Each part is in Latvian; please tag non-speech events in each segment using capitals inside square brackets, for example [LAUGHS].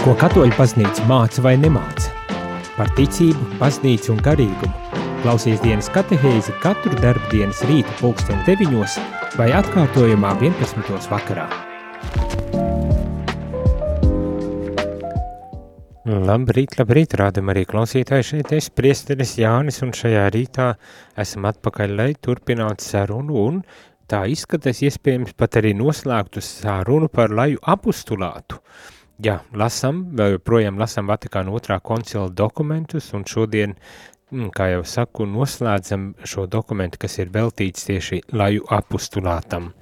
Ko katoļu baznīca māca vai nemāca? Par ticību, baznīcu un garīgumu. Klausies dienas katehēzi katru darbdienas rītu pulksteni deviņos vai atkārtojumā 11. vakarā. Labrīt, labrīt, rādam arī klausītāji šeit, es priesteris Jānis, un šajā rītā esam atpakaļ, lai turpinātu sarunu, un tā izskatās iespējams pat arī noslēgtu sarunu par laju apustulātu. Jā, lasam, vēl joprojām lasam Vatikāna otrā koncila dokumentus, un šodien, mm, kā jau saku, noslēdzam šo dokumentu, kas ir veltīts tieši laju apustulātam.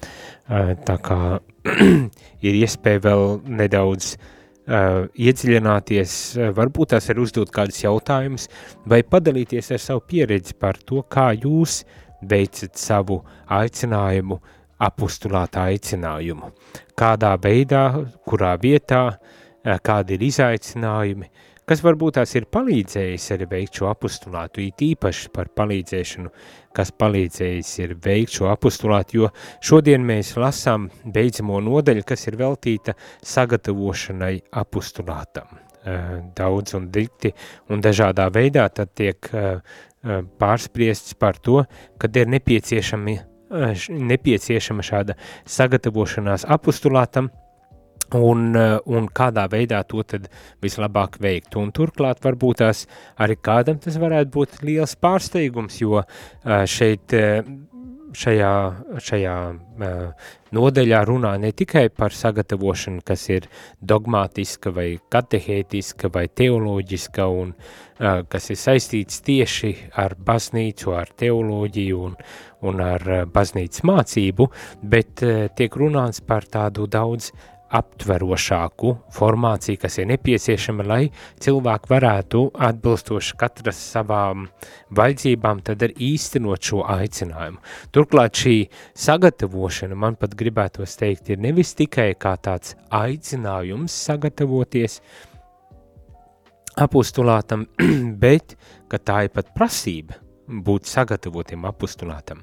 Tā kā [CLEARS THROAT] ir iespēja vēl nedaudz uh, uh, iedziļināties, uh, varbūt tās ir uzdot kādus jautājumus, vai padalīties ar savu pieredzi par to, kā jūs veicat savu aicinājumu, apustulāta aicinājumu. Kādā veidā, kurā vietā, uh, kādi ir izaicinājumi, kas varbūt tās ir palīdzējis arī veikt šo apustulātu, it īpaši par palīdzēšanu, kas palīdzējis ir veikt šo apustulātu, jo šodien mēs lasām beidzamo nodaļu, kas ir veltīta sagatavošanai apustulātam. Daudz un dikti un dažādā veidā tad tiek pārspriests par to, kad ir nepieciešami, nepieciešama šāda sagatavošanās apustulātam, un, eh, un kādā veidā to tad vislabāk veikt. Un turklāt varbūt tās arī kādam tas varētu būt liels pārsteigums, jo eh, šeit eh, šajā, šajā nodeļā runā ne tikai par sagatavošanu, kas ir dogmātiska vai katehētiska vai teoloģiska un kas ir saistīts tieši ar baznīcu, ar teoloģiju un, un ar baznīcas mācību, bet tiek runāts par tādu daudz aptverošāku formāciju, kas ir nepieciešama, lai cilvēki varētu atbilstoši katras savām vajadzībām tad arī īstenot šo aicinājumu. Turklāt šī sagatavošana, man pat gribētos teikt, ir nevis tikai kā tāds aicinājums sagatavoties apostulātam, [CLEARS THROAT] bet ka tā ir pat prasība būt sagatavotiem apostulātam.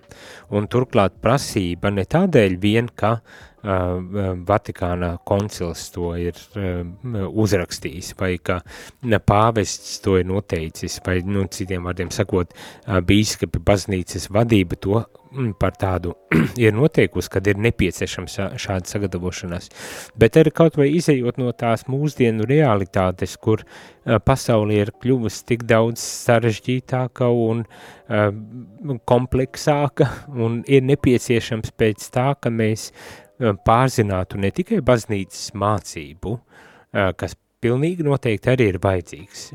Un turklāt prasība ne tādēļ vien, ka Vatikāna koncils to ir uzrakstījis, vai ka pāvests to ir noteicis, vai, nu, citiem vārdiem sakot, bīskapi baznīcas vadība to par tādu [CLEARS THROAT] ir noteikusi, kad ir nepieciešams šāda sagatavošanās. Bet arī kaut vai izējot no tās mūsdienu realitātes, kur pasauli ir kļuvusi tik daudz sarežģītāka un kompleksāka, [LAUGHS] un ir nepieciešams pēc tā, ka mēs pārzinātu ne tikai baznīcas mācību, kas pilnīgi noteikti arī ir vajadzīgs,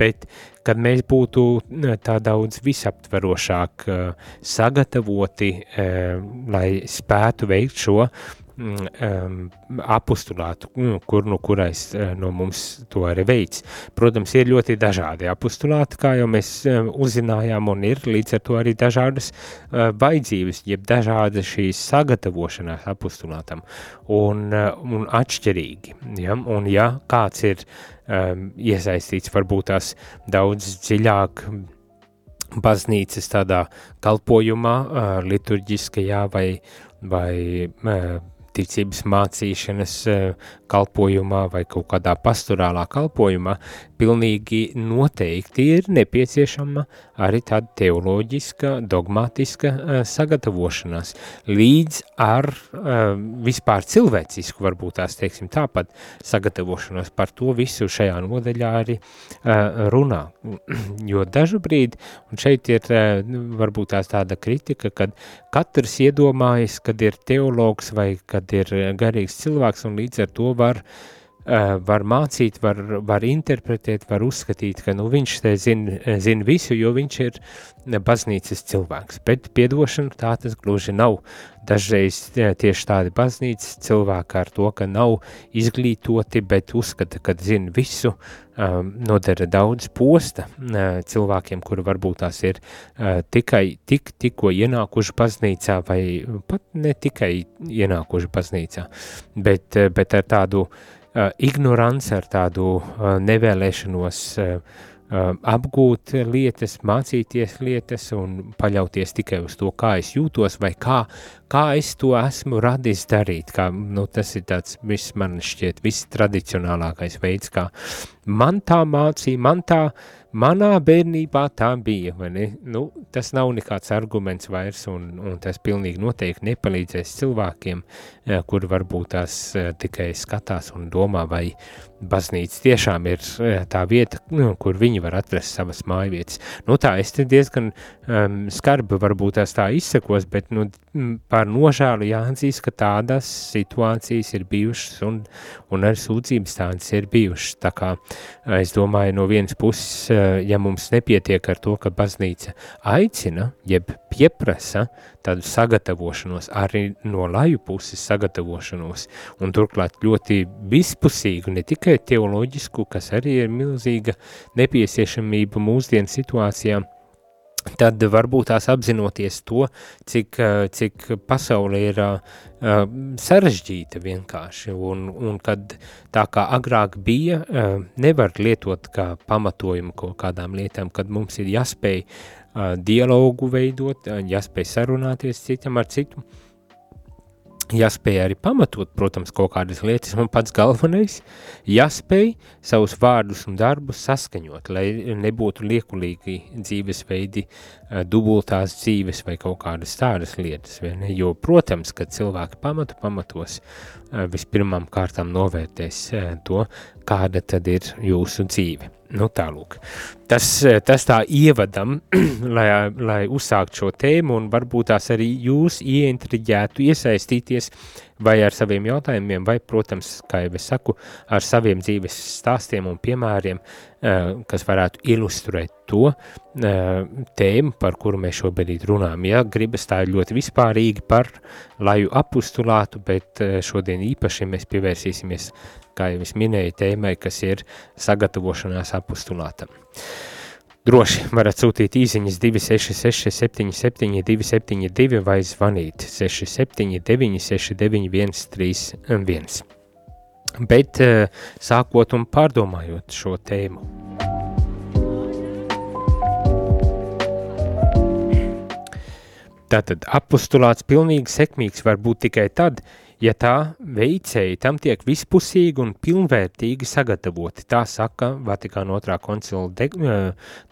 bet kad mēs būtu tā daudz visaptverošāk sagatavoti, lai spētu veikt šo um, apustulātu, nu, kur nu kurais uh, no mums to arī veids. Protams, ir ļoti dažādi apustulāti, kā jau mēs um, uzzinājām, un ir līdz ar to arī dažādas uh, vajadzības, jeb dažāda šīs sagatavošanās apustulātam, un, uh, un atšķirīgi. Ja? Un ja kāds ir um, iesaistīts varbūt tās daudz dziļāk, baznīcas tādā kalpojumā, uh, liturģiskajā vai, vai ticības mācīšanas eh, kalpojumā vai kaut kādā pastorālā kalpojumā, pilnīgi noteikti ir nepieciešama arī tāda teoloģiska, dogmatiska uh, sagatavošanās, līdz ar uh, vispār cilvēcisku, varbūt tās teiksim tāpat, sagatavošanos par to visu šajā nodaļā arī uh, runā. [CLEARS THROAT] jo dažu brīdi, un šeit ir uh, varbūt tās tāda kritika, kad katrs iedomājas, kad ir teologs vai kad ir garīgs cilvēks, un līdz ar to var uh, Eh, var mācīt, var, var interpretēt, var uzskatīt, ka nu, viņš te zina zin visu, jo viņš ir baznīcas cilvēks. Bet piedošana tā tas gluži nav. Dažreiz tieši tādi baznīcas cilvēki ar to, ka nav izglītoti, bet uzskata, ka zina visu, nodara daudz posta cilvēkiem, kuri varbūt tās ir tikai tik, tikko ienākuši baznīcā vai pat ne tikai ienākuši baznīcā, bet, bet ar tādu uh, ignorants, ar tādu uh, nevēlēšanos uh, apgūt lietas, mācīties lietas un paļauties tikai uz to, kā es jūtos vai kā, kā es to esmu radis darīt. Kā, nu, tas ir tāds, viss man šķiet, viss tradicionālākais veids, kā man tā mācīja, man tā uh, manā bērnībā tā bija, vai ne? Nu, tas nav nekāds arguments vairs, un, un tas pilnīgi noteikti nepalīdzēs cilvēkiem, eh, kuri varbūt tās eh, tikai skatās un domā, vai baznīca tiešām ir eh, tā vieta, nu, kur viņi var atrast savas mājvietas. Nu tā, es te diezgan um, skarbi varbūt tās tā izsakos, bet nu, par nožēlu jāatzīst, ka tādas situācijas ir bijušas un, un arī sūdzības tādas ir bijušas. Tā kā es domāju, no vienas puses, ja mums nepietiek ar to, ka baznīca aicina, jeb pieprasa tādu sagatavošanos, arī no laju puses sagatavošanos, un turklāt ļoti vispusīgu, ne tikai teoloģisku, kas arī ir milzīga nepieciešamība mūsdienu situācijām, tad varbūt tās apzinoties to, cik, cik pasaule ir uh, sarežģīta vienkārši, un, un kad tā kā agrāk bija, uh, nevar lietot kā pamatojumu kaut kādām lietām, kad mums ir jāspēj dialogu veidot, jāspēj sarunāties citam ar citu, jāspēj arī pamatot, protams, kaut kādas lietas, un pats galvenais, jāspēj savus vārdus un darbus saskaņot, lai nebūtu liekulīgi dzīvesveidi, dubultās dzīves vai kaut kādas tādas lietas, jo, protams, kad cilvēki pamatu pamatos, vispirmām kārtām novērtēs to, kāda tad ir jūsu dzīve. Nu, tālūk. Tas, tas tā ievadam, [CLEARS THROAT] lai, lai uzsākt šo tēmu un varbūt tās arī jūs ieintriģētu iesaistīties vai ar saviem jautājumiem, vai, protams, kā jau es saku, ar saviem dzīves stāstiem un piemēriem, eh, kas varētu ilustrēt to eh, tēmu, par kuru mēs šobrīd runājam. Ja gribas tā ļoti vispārīgi par laju apustulātu, bet eh, šodien īpaši mēs pievērsīsimies kā jau es minēju, tēmai, kas ir sagatavošanās apustulātam. Droši varat sūtīt īsiņas 266 77 272 vai zvanīt 679 691 31. Bet eh, sākot un pārdomājot šo tēmu. Tātad apustulāts pilnīgi sekmīgs var būt tikai tad, ja tā veicēji tam tiek vispusīgi un pilnvērtīgi sagatavoti. Tā saka Vatikāna otrā koncila de,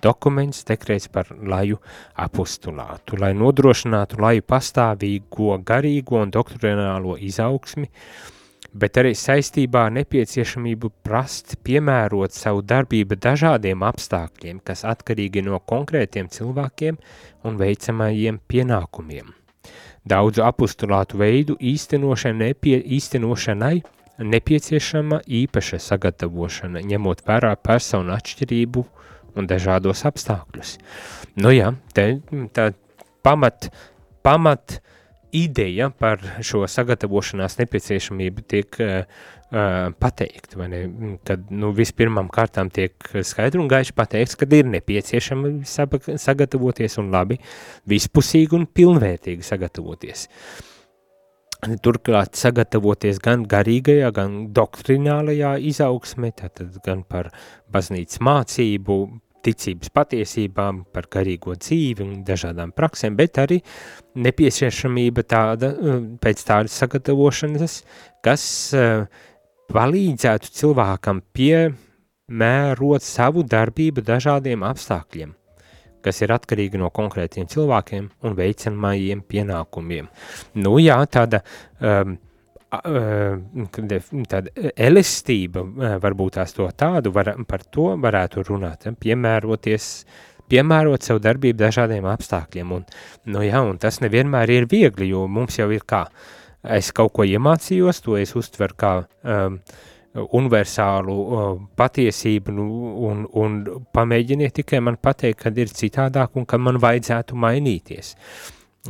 dokuments dekrēts par laju apostulātu, lai nodrošinātu laju pastāvīgo garīgo un doktrinālo izaugsmi, bet arī saistībā ar nepieciešamību prast piemērot savu darbību dažādiem apstākļiem, kas atkarīgi no konkrētiem cilvēkiem un veicamajiem pienākumiem. Daudzu apustulātu veidu īstenošanai, nepie, īstenošanai nepieciešama īpaša sagatavošana, ņemot vērā personu atšķirību un dažādos apstākļus. Nu jā, te, tā pamat, pamat ideja par šo sagatavošanās nepieciešamību tiek uh, pateikt, vai ne, kad, nu, vispirmām kārtām tiek skaidri un gaiši pateikts, kad ir nepieciešama sagatavoties un labi, vispusīgi un pilnvērtīgi sagatavoties. Turklāt sagatavoties gan garīgajā, gan doktrinālajā izaugsmē, tātad gan par baznīcas mācību, ticības patiesībām, par garīgo dzīvi un dažādām praksēm, bet arī nepieciešamība tāda, pēc tādas sagatavošanas, kas uh, palīdzētu cilvēkam piemērot savu darbību dažādiem apstākļiem, kas ir atkarīgi no konkrētiem cilvēkiem un veicamajiem pienākumiem. Nu jā, tāda, um, tāda elastība, varbūt tās to tādu, var, par to varētu runāt, piemēroties, piemērot savu darbību dažādiem apstākļiem. Un, nu jā, un tas nevienmēr ir viegli, jo mums jau ir kā, es kaut ko iemācījos, to es uztveru kā um, universālu uh, patiesību nu, un, un pamēģiniet tikai man pateikt, kad ir citādāk un ka man vajadzētu mainīties.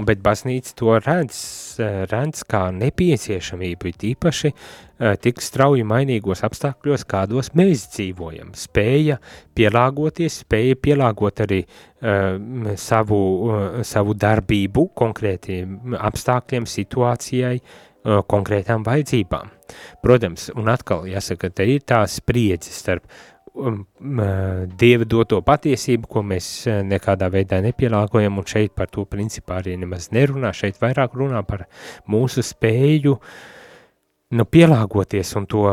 Bet baznīca to redz, redz kā nepieciešamību, tīpaši uh, tik strauji mainīgos apstākļos, kādos mēs dzīvojam. Spēja pielāgoties, spēja pielāgot arī uh, savu, uh, savu darbību konkrētiem apstākļiem, situācijai, uh, konkrētām vajadzībām. Protams, un atkal jāsaka, te ir tā spriedze starp Dieva doto patiesību, ko mēs nekādā veidā nepielāgojam, un šeit par to principā arī nemaz nerunā, šeit vairāk runā par mūsu spēju nu, pielāgoties un to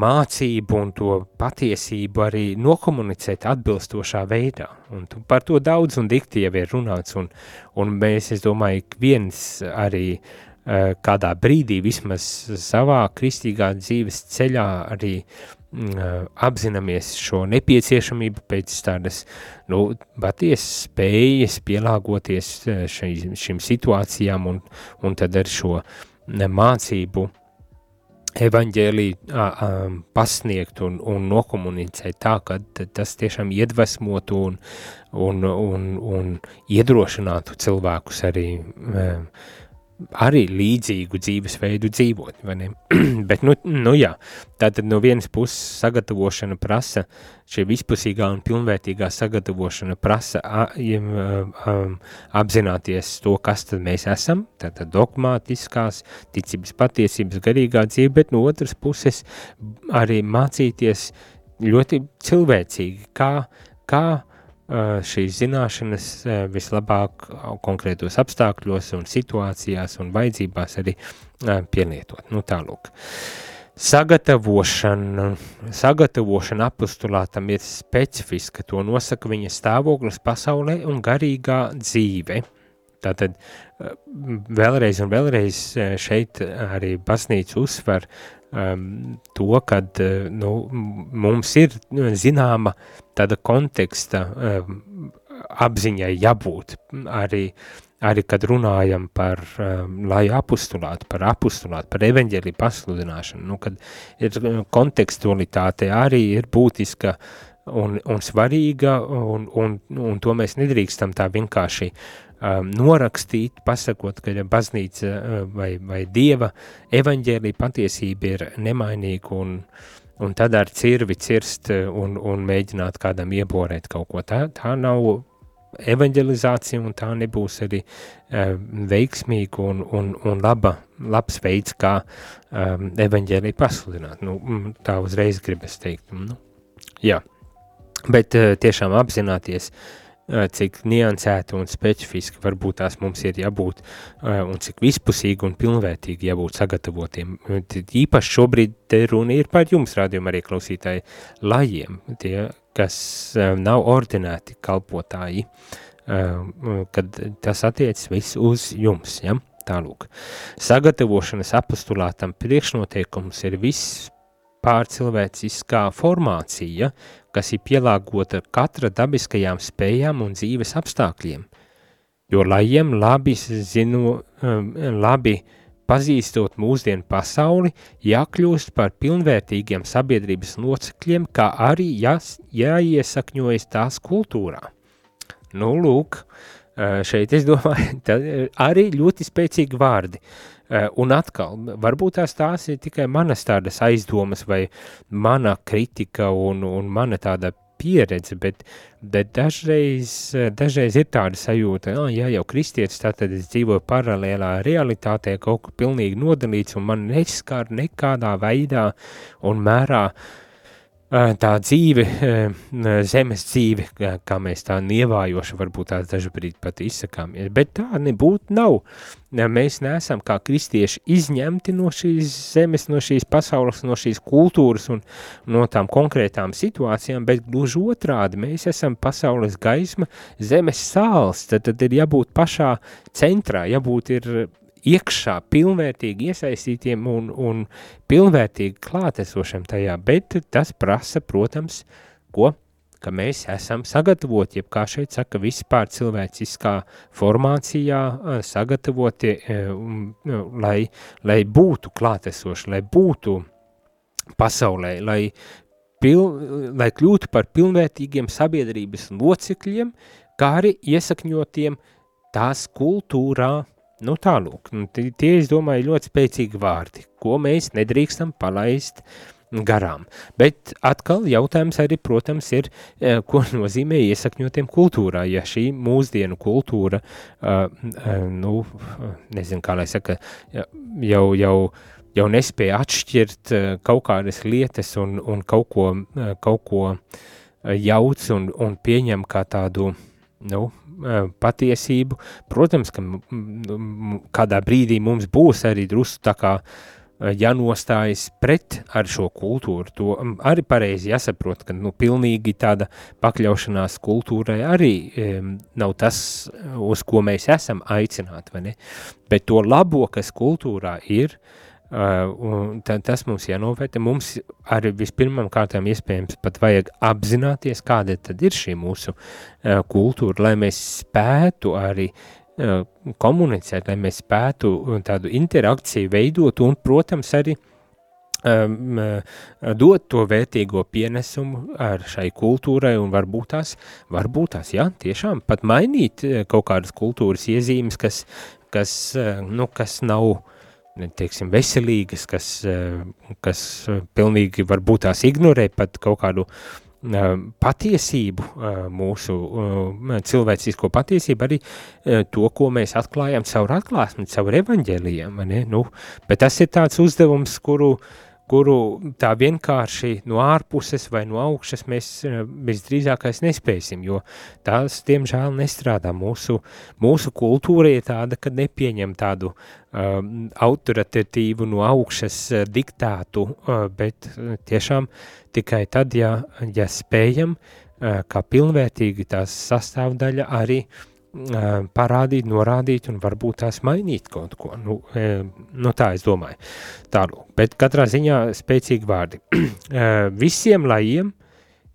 mācību un to patiesību arī nokomunicēt atbilstošā veidā. Un par to daudz un dikti jau ir runāts, un, un mēs, es domāju, viens arī uh, kādā brīdī vismaz savā kristīgā dzīves ceļā arī uh, apzināmies šo nepieciešamību pēc tādas, nu, patiesas spējas pielāgoties šai, šim situācijām un, un tad ar šo mācību evaņģēliju pasniegt un, un nokomunicēt tā, ka tas tiešām iedvesmotu un, un, un, un iedrošinātu cilvēkus arī arī līdzīgu dzīvesveidu dzīvot, vai ne? [CLEARS THROAT] Bet, nu, nu jā, tātad no vienas puses sagatavošana prasa, šī vispusīgā un pilnvērtīgā sagatavošana prasa a, a, apzināties to, kas tad mēs esam, tātad dogmātiskās, ticības patiesības, garīgā dzīve, bet no otras puses arī mācīties ļoti cilvēcīgi, kā, kā šīs zināšanas vislabāk konkrētos apstākļos un situācijās un vajadzībās arī pielietot. Nu tālūk. Sagatavošana, sagatavošana apostulātam ir specifiska, to nosaka viņa stāvoklis pasaulē un garīgā dzīve. Tātad vēlreiz un vēlreiz šeit arī baznīca uzsver um, to, ka nu, mums ir zināma tāda konteksta um, apziņai jābūt. Arī, arī kad runājam par um, lai apustulātu, par apustulātu, par evaņģēlī pasludināšanu, nu, kad ir kontekstualitāte arī ir būtiska un, un svarīga, un, un, un to mēs nedrīkstam tā vienkārši um, norakstīt, pasakot, ka baznīca uh, vai, vai dieva evaņģēlī patiesība ir nemainīga un, un tad ar cirvi cirst un, un mēģināt kādam ieborēt kaut ko. Tā, tā nav evanģelizācija un tā nebūs arī uh, veiksmīga un, un, un laba, labs veids, kā um, evaņģēlī pasludināt. Nu, tā uzreiz gribas teikt. Nu, jā, bet uh, tiešām apzināties uh, cik niansēti un specifiski varbūt tās mums ir jābūt eh, un cik vispusīgi un pilnvērtīgi jābūt sagatavotiem. Īpaši šobrīd te runa ir par jums, rādījuma arī klausītāji, lajiem, tie, kas eh, nav ordinēti kalpotāji, kad tas attiecas viss uz jums, ja? Tālūk. Sagatavošanas apostulātam priekšnoteikums ir viss pārcilvēciskā formācija, kas ir pielāgota katra dabiskajām spējām un dzīves apstākļiem, jo lajiem labi zinu, um, labi pazīstot mūsdienu pasauli, jākļūst par pilnvērtīgiem sabiedrības locekļiem, kā arī jās, jāiesakņojas tās kultūrā. Nu, lūk, uh, šeit es domāju, [LAUGHS] arī ļoti spēcīgi vārdi. Eh, un atkal, varbūt tās tās ir tikai manas tādas aizdomas vai mana kritika un, un mana tāda pieredze, bet, bet dažreiz, dažreiz ir tāda sajūta, ah, ja jau kristietis, tad es dzīvoju paralēlā realitātē, kaut kur pilnīgi nodalīts un man neskar nekādā veidā un mērā. uh, tā dzīve, zemes dzīve, kā mēs tā nievājoši varbūt tās dažbrīd pat izsakāmies, bet tā nebūtu nav. Mēs neesam kā kristieši izņemti no šīs zemes, no šīs pasaules, no šīs kultūras un no tām konkrētām situācijām, bet gluži otrādi, mēs esam pasaules gaisma, zemes sāls, tad, tad ir jābūt pašā centrā, jābūt ir iekšā pilnvērtīgi iesaistītiem un, un pilnvērtīgi klātesošiem tajā, bet tas prasa, protams, ko, ka mēs esam sagatavoti, jeb kā šeit saka, vispār cilvēciskā formācijā sagatavoti, lai, lai būtu klātesoši, lai būtu pasaulē, lai, pil, lai kļūtu par pilnvērtīgiem sabiedrības locekļiem, kā arī iesakņotiem tās kultūrā, Nu tālūk, nu, tie, es domāju, ļoti spēcīgi vārdi, ko mēs nedrīkstam palaist garām. Bet atkal jautājums arī, protams, ir, eh, ko [LAUGHS] nozīmē iesakņotiem kultūrā, ja šī mūsdienu kultūra, uh, uh, nu, nezinu, kā lai saka, jau, jau jau nespēja atšķirt kaut kādas lietas un, un kaut ko, kaut ko jauc un, un pieņem kā tādu, nu, patiesību. Protams, ka kādā brīdī mums būs arī drusku tā kā jānostājas pret ar šo kultūru. To arī pareizi jāsaprot, ka nu, pilnīgi tāda pakļaušanās kultūrai arī um, nav tas, uz ko mēs esam aicināti? Bet to labo, kas kultūrā ir, uh, tad tas mums jānovērtē. Mums arī vispirmām kārtām iespējams pat vajag apzināties, kāda tad ir šī mūsu uh, kultūra, lai mēs spētu arī uh, komunicēt, lai mēs spētu tādu interakciju veidot un, protams, arī um, dot to vērtīgo pienesumu ar šai kultūrai un varbūt tās, varbūt tās, jā, tiešām pat mainīt kaut kādas kultūras iezīmes, kas, kas, nu, kas nav, teiksim, veselīgas, kas, kas pilnīgi varbūt tās ignorē pat kaut kādu uh, patiesību, mūsu cilvēcisko patiesību, arī to, ko mēs atklājam caur atklāsmi, caur evaņģēlijiem, nu, bet tas ir tāds uzdevums, kuru, kuru tā vienkārši no ārpuses vai no augšas mēs visdrīzākais nespēsim, jo tās, diemžēl, nestrādā. Mūsu, mūsu kultūra ir tāda, ka nepieņem tādu um, autoritatīvu no augšas diktātu, uh, bet tiešām uh, tikai tad, ja, ja spējam kā pilnvērtīgi tās sastāvdaļa arī parādīt, norādīt un varbūt tās mainīt kaut ko. Nu, nu tā es domāju. Tālu. Bet katrā ziņā spēcīgi vārdi. [CLEARS THROAT] Visiem lajiem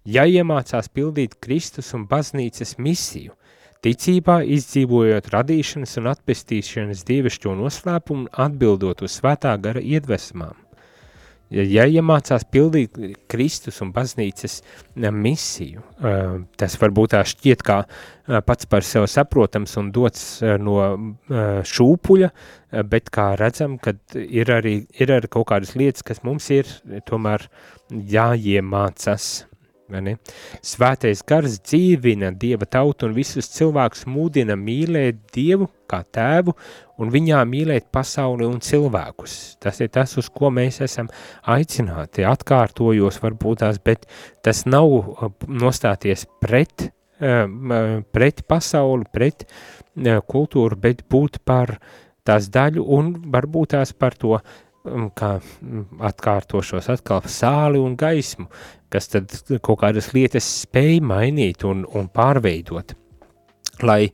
jāiemācās pildīt Kristus un baznīcas misiju, ticībā izdzīvojot radīšanas un atpestīšanas dievišķo noslēpumu atbildot uz svētā gara iedvesmām ja iemācās pildīt Kristus un baznīcas misiju, tas varbūt tā šķiet kā pats par sevi saprotams un dots no šūpuļa, bet kā redzam, kad ir arī, ir arī kaut kādas lietas, kas mums ir tomēr jāiemācas Svētais gars dzīvina Dieva tautu un visus cilvēkus mūdina mīlēt Dievu kā tēvu un viņā mīlēt pasauli un cilvēkus. Tas ir tas, uz ko mēs esam aicināti, atkārtojos varbūt tās, bet tas nav uh, nostāties pret, uh, pret pasauli, pret uh, kultūru, bet būt par tās daļu un varbūt tās par to um, kā mm, atkārtošos atkal sāli un gaismu, kas tad kaut kādas lietas spēj mainīt un, un pārveidot, lai,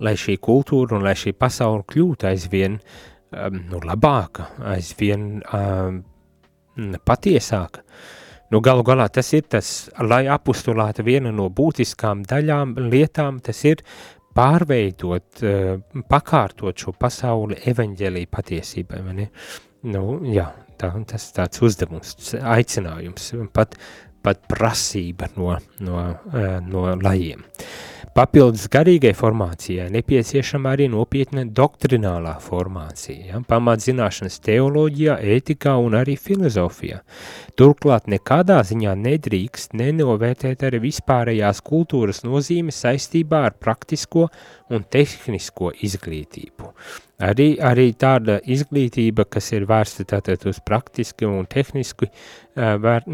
lai šī kultūra un lai šī pasaule kļūtu aizvien um, nu, labāka, aizvien um, patiesāka. Nu, galu galā tas ir tas, lai apustulāta viena no būtiskām daļām, lietām, tas ir pārveidot, uh, pakārtot šo pasauli evaņģēlī patiesībai? Nu, jā, tā, tas tāds uzdevums, aicinājums, pat pat prasība no, no, eh, no lajiem. Papildus garīgai formācijai nepieciešama arī nopietna doktrinālā formācija, ja? pamatzināšanas teoloģijā, ētikā un arī filozofijā. Turklāt nekādā ziņā nedrīkst nenovērtēt arī vispārējās kultūras nozīme saistībā ar praktisko un tehnisko izglītību. Arī, arī tāda izglītība, kas ir vērsta tātad uz praktiski un tehniski, vēr,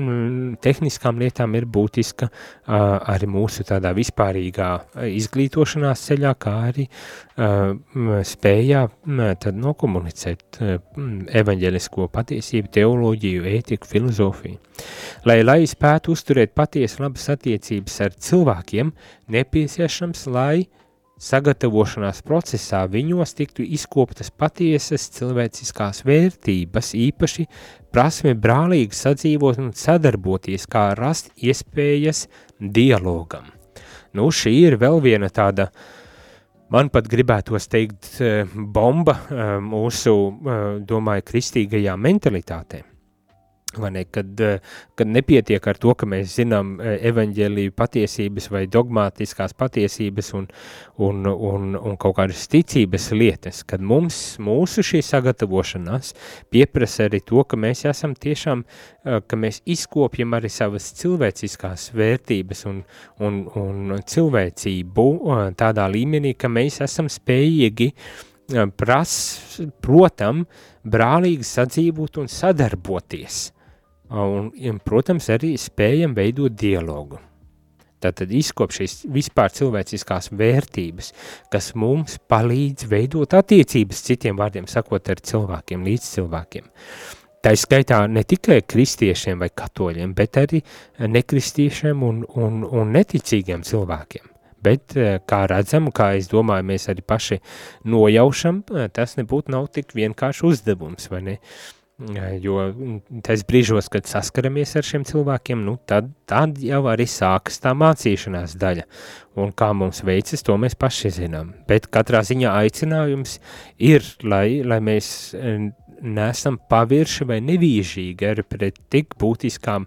tehniskām lietām ir būtiska arī mūsu tādā vispārīgā izglītošanās ceļā, kā arī spējā tad nokomunicēt evaņģelisko patiesību, teoloģiju, ētiku, filozofiju. Lai, lai spētu uzturēt patiesi labas attiecības ar cilvēkiem, nepieciešams, lai sagatavošanās procesā viņos tiktu izkoptas patiesas cilvēciskās vērtības, īpaši prasme brālīgi sadzīvot un sadarboties, kā rast iespējas dialogam. Nu, šī ir vēl viena tāda, man pat gribētos teikt, eh, bomba eh, mūsu, eh, domāju, kristīgajā mentalitātē Ne, kad, eh, kad nepietiek ar to, ka mēs zinām eh, evaņģēlīju patiesības vai dogmātiskās patiesības un, un, un, un kaut kādas ticības lietas, kad mums, mūsu šī sagatavošanās pieprasa arī to, ka mēs esam tiešām, eh, ka mēs izkopjam arī savas cilvēciskās vērtības un, un, un cilvēcību tādā līmenī, ka mēs esam spējīgi pras, protam, brālīgi sadzīvot un sadarboties. Un, un, protams, arī spējam veidot dialogu. Tātad izkop šīs vispār cilvēciskās vērtības, kas mums palīdz veidot attiecības, citiem vārdiem sakot, ar cilvēkiem, līdz cilvēkiem. Tā ir skaitā ne tikai kristiešiem vai katoļiem, bet arī nekristiešiem un, un, un neticīgiem cilvēkiem. Bet, kā redzam, kā es domāju, mēs arī paši nojaušam, tas nebūtu nav tik vienkārši uzdevums, vai ne? Uh, Jo tais brīžos, kad saskaramies ar šiem cilvēkiem, nu, tad, tad jau arī sākas tā mācīšanās daļa. Un kā mums veicas, to mēs paši zinām. Bet katrā ziņā aicinājums ir, lai, lai mēs nesam pavirši vai nevīžīgi arī pret tik būtiskām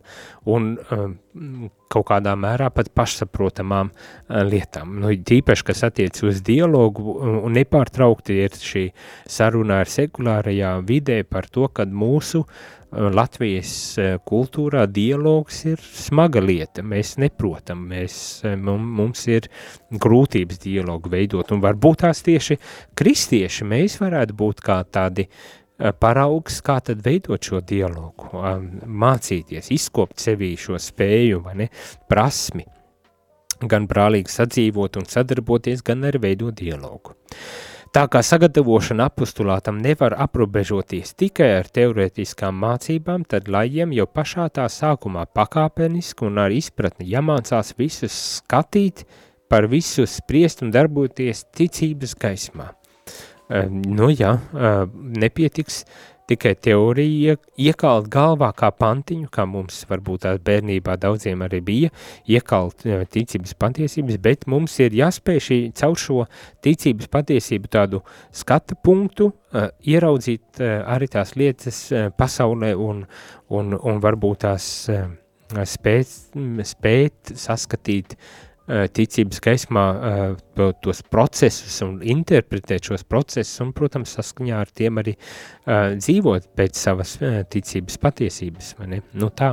un um, kaut kādā mērā pat pašsaprotamām uh, lietām. Nu, tīpaši, kas attiec uz dialogu un nepārtraukti ir šī saruna ar sekulārajā vidē par to, kad mūsu uh, Latvijas uh, kultūrā dialogs ir smaga lieta, mēs neprotam, mēs, mums ir grūtības dialogu veidot, un varbūt tās tieši kristieši mēs varētu būt kā tādi uh, paraugs, kā tad veidot šo dialogu, um, mācīties, izkopt sevī šo spēju, vai ne, prasmi, gan brālīgi sadzīvot un sadarboties, gan arī veidot dialogu. Tā kā sagatavošana apustulātam nevar aprobežoties tikai ar teorētiskām mācībām, tad lajiem jau pašā tā sākumā pakāpeniski un ar izpratni jāmācās visus skatīt, par visu spriest un darboties ticības gaismā. Nu jā, nepietiks tikai teorija iekalt galvā kā pantiņu, kā mums varbūt tās bērnībā daudziem arī bija, iekalt ticības patiesības, bet mums ir jāspēj šī caur šo ticības patiesību tādu skata punktu, ieraudzīt arī tās lietas pasaulē un, un, un varbūt tās spēt, spēt saskatīt uh, Eh, ticības gaismā uh, tos procesus un interpretēt šos procesus un, protams, saskaņā ar tiem arī uh, dzīvot pēc savas ticības patiesības? Nu tā,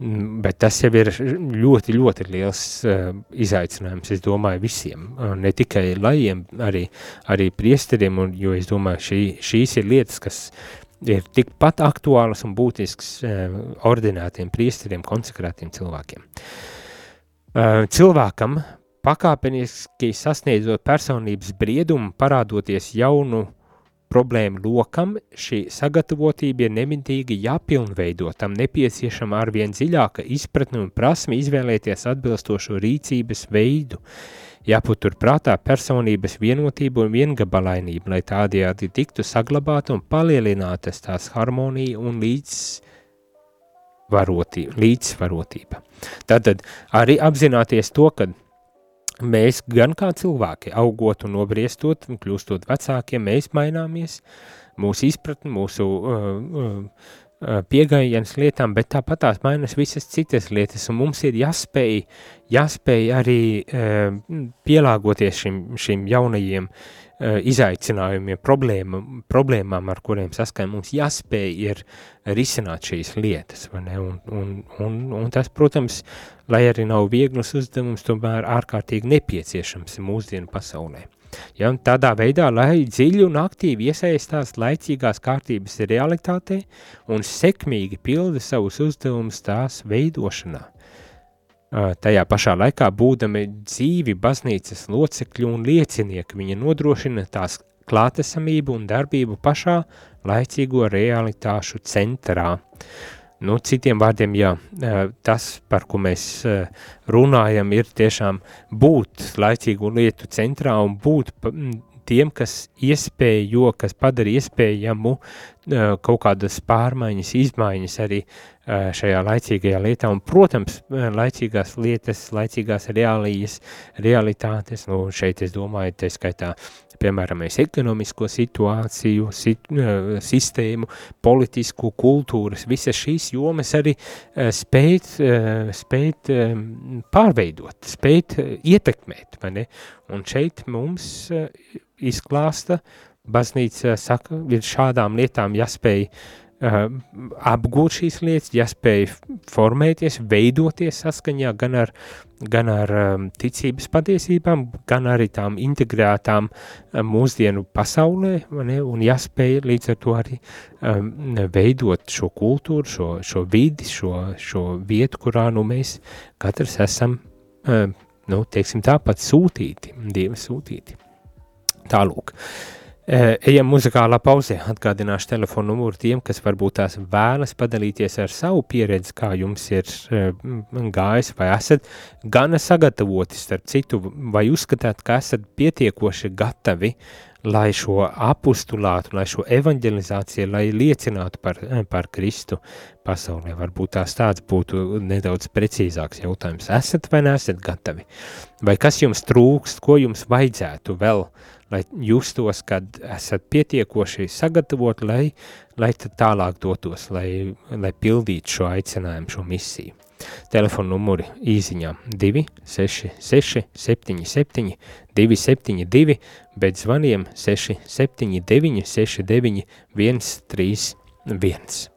mm, bet tas jau ir ļoti, ļoti liels uh, izaicinājums, es domāju, visiem, ne tikai lajiem, arī, arī priesteriem, un, jo es domāju, šī, šīs ir lietas, kas ir tikpat aktuālas un būtisks uh, ordinētiem priesteriem, konsekrētiem cilvēkiem. Uh, Eh, cilvēkam pakāpeniski sasniedzot personības briedumu, parādoties jaunu problēmu lokam, šī sagatavotība ir nemitīgi jāpilnveido, tam nepieciešama arvien dziļāka izpratne un prasme izvēlēties atbilstošo rīcības veidu. Jāpatur prātā personības vienotība un viengabalainība, lai tādējādi tiktu saglabāta un palielinātas tās harmonija un līdz varotība, līdzsvarotība. Tātad arī apzināties to, ka mēs gan kā cilvēki, augot un nobriestot un kļūstot vecākiem, mēs maināmies, mūsu izpratni, mūsu uh, uh, uh piegājiens lietām, bet tāpat tās mainas visas citas lietas, un mums ir jāspēj, jāspēj arī uh, pielāgoties šim, šim jaunajiem uh, izaicinājumiem, problēma, problēmām, ar kuriem saskar mums jāspēj ir risināt šīs lietas? Un, un, un, un tas, protams, lai arī nav viegls uzdevums, tomēr ārkārtīgi nepieciešams mūsdienu pasaulē. Ja, tādā veidā, lai dziļi un aktīvi iesaistās laicīgās kārtības realitātē un sekmīgi pilda savus uzdevumus tās veidošanā. Tajā pašā laikā būdami dzīvi baznīcas locekļi un liecinieki, viņa nodrošina tās klātesamību un darbību pašā laicīgo realitāšu centrā. Nu, citiem vārdiem, jā, tas, par ko mēs runājam, ir tiešām būt laicīgu lietu centrā un būt tiem, kas iespējo, kas padara iespējamu kaut kādas pārmaiņas, izmaiņas arī šajā laicīgajā lietā, un, protams, laicīgās lietas, laicīgās reālijas, realitātes, nu, šeit es domāju, te skaitā piemēram, ekonomisko situāciju, sit, sistēmu, politisku, kultūras, visas šīs jomas arī spēt, spēt pārveidot, spēt ietekmēt, vai ne? Un šeit mums izklāsta, baznīca saka, ir šādām lietām jāspēj uh, apgūt šīs lietas, jāspēj formēties, veidoties saskaņā gan ar, gan ar um, ticības patiesībām, gan arī tām integrētām um, mūsdienu pasaulē, ne, un jāspēj līdz ar to arī um, veidot šo kultūru, šo, šo vidi, šo, šo vietu, kurā nu mēs katrs esam, um, nu, teiksim tāpat sūtīti, Dieva sūtīti. Tālūk. Uh, Ejam muzikālā pauzē, atgādināšu telefonu numuru tiem, kas varbūt tās vēlas padalīties ar savu pieredzi, kā jums ir gājis, vai esat gana sagatavoti, starp citu, vai uzskatāt, ka esat pietiekoši gatavi, lai šo apustulātu, lai šo evanģelizāciju, lai liecinātu par, par Kristu pasaulē. Varbūt tās tāds būtu nedaudz precīzāks jautājums. Esat vai neesat gatavi? Vai kas jums trūkst, ko jums vajadzētu vēl lai justos, kad esat pietiekoši sagatavot, lai, lai tad tālāk dotos, lai, lai pildītu šo aicinājumu, šo misiju. Telefona numuri īsiņā 266 77 272, bet zvaniem 679 69 131.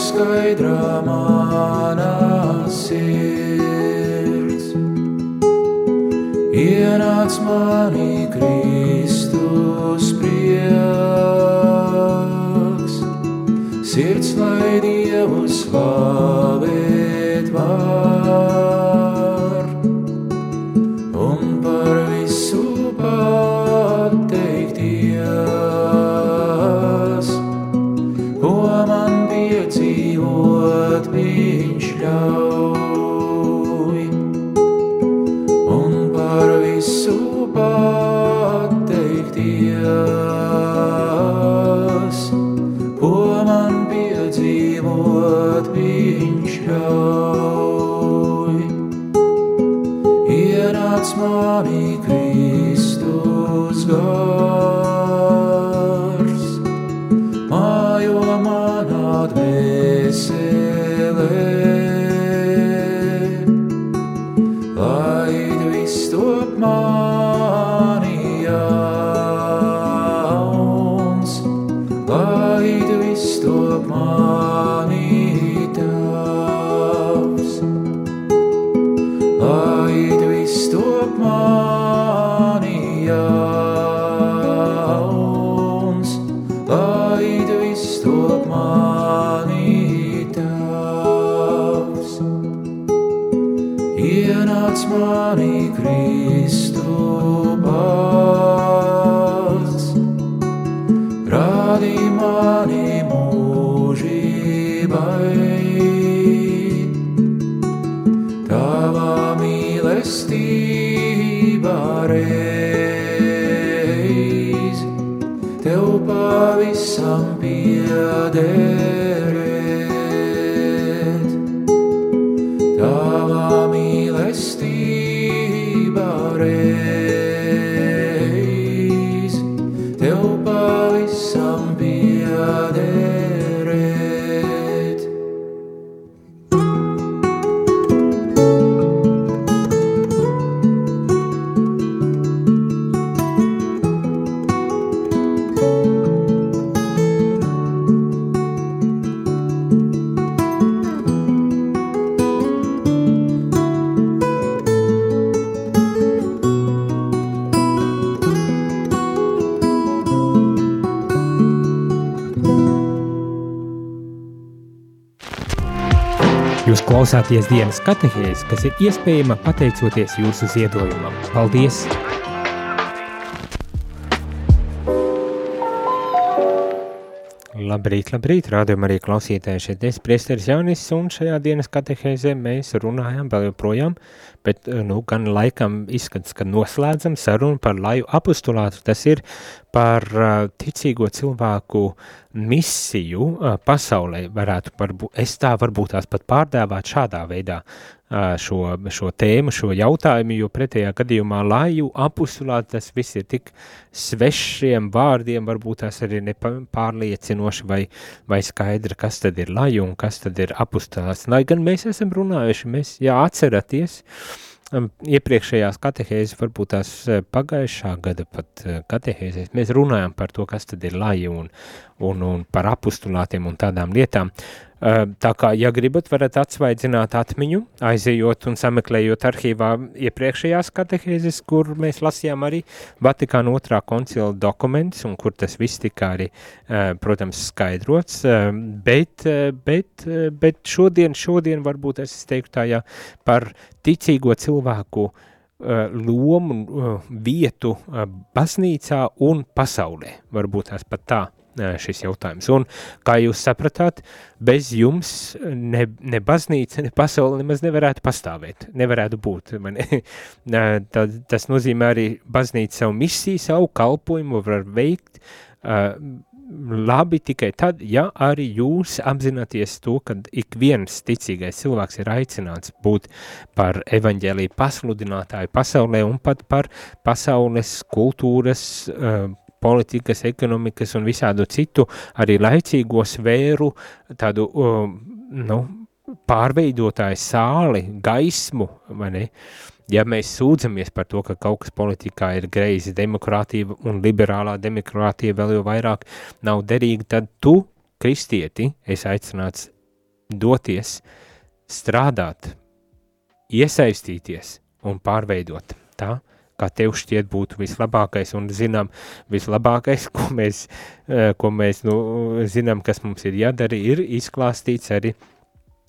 skaidrā manā sirds. Ienāc manī Kristus prieks, sirds lai Dievu slavēt vārdu. dādi mani mūžībai. Tavā mīlestībā reiz tev pavisam piedēļ. Klausāties dienas katehēs, kas ir iespējama pateicoties jūsu ziedojumam. Paldies! Labrīt, labrīt, rādījumā arī klausītāji šeit es priesteris Jaunis, un šajā dienas katehēzē mēs runājam vēl joprojām, bet, nu, gan laikam izskats, ka noslēdzam sarunu par laju apostulātu, tas ir par uh, ticīgo cilvēku misiju uh, pasaulē, varētu, varbūt, es tā varbūt tās pat pārdēvāt šādā veidā šo, šo tēmu, šo jautājumu, jo pretējā gadījumā laju apustulāt tas viss ir tik svešiem vārdiem, varbūt tās arī nepārliecinoši vai, vai skaidra, kas tad ir laju un kas tad ir apustulāts. Lai gan mēs esam runājuši, mēs, jā, atceraties, uh, iepriekšējās katehēzes, varbūt tās pagājušā gada pat eh, katehēzēs, mēs runājam par to, kas tad ir laja un, un, un par apustulātiem un tādām lietām. Tā kā, ja gribat, varat atsvaidzināt atmiņu, aizejot un sameklējot arhīvā iepriekšējās katehēzes, kur mēs lasījām arī Vatikāna otrā koncila dokumentus, un kur tas viss tika arī, protams, skaidrots, bet, bet, bet šodien, šodien varbūt es teiktu tā, ja par ticīgo cilvēku lomu, vietu baznīcā un pasaulē, varbūt tās pat tā šis jautājums. Un, kā jūs sapratāt, bez jums ne, ne baznīca, ne pasaule nemaz nevarētu pastāvēt, nevarētu būt. Man, [LAUGHS] Tad, tas nozīmē arī baznīca savu misiju, savu kalpojumu var veikt uh, labi tikai tad, ja arī jūs apzināties to, ka ik viens ticīgais cilvēks ir aicināts būt par evaņģēlīju pasludinātāju pasaulē un pat par pasaules kultūras uh, politikas, ekonomikas un visādu citu arī laicīgo sfēru tādu, um, nu, pārveidotāju sāli, gaismu, vai ne? Ja mēs sūdzamies par to, ka kaut kas politikā ir greizi, demokrātija un liberālā demokrātija vēl jau vairāk nav derīga, tad tu, kristieti, esi aicināts doties, strādāt, iesaistīties un pārveidot tā, kā tev šķiet būtu vislabākais un zinām vislabākais, ko mēs, eh, ko mēs nu, zinām, kas mums ir jādara, ir izklāstīts arī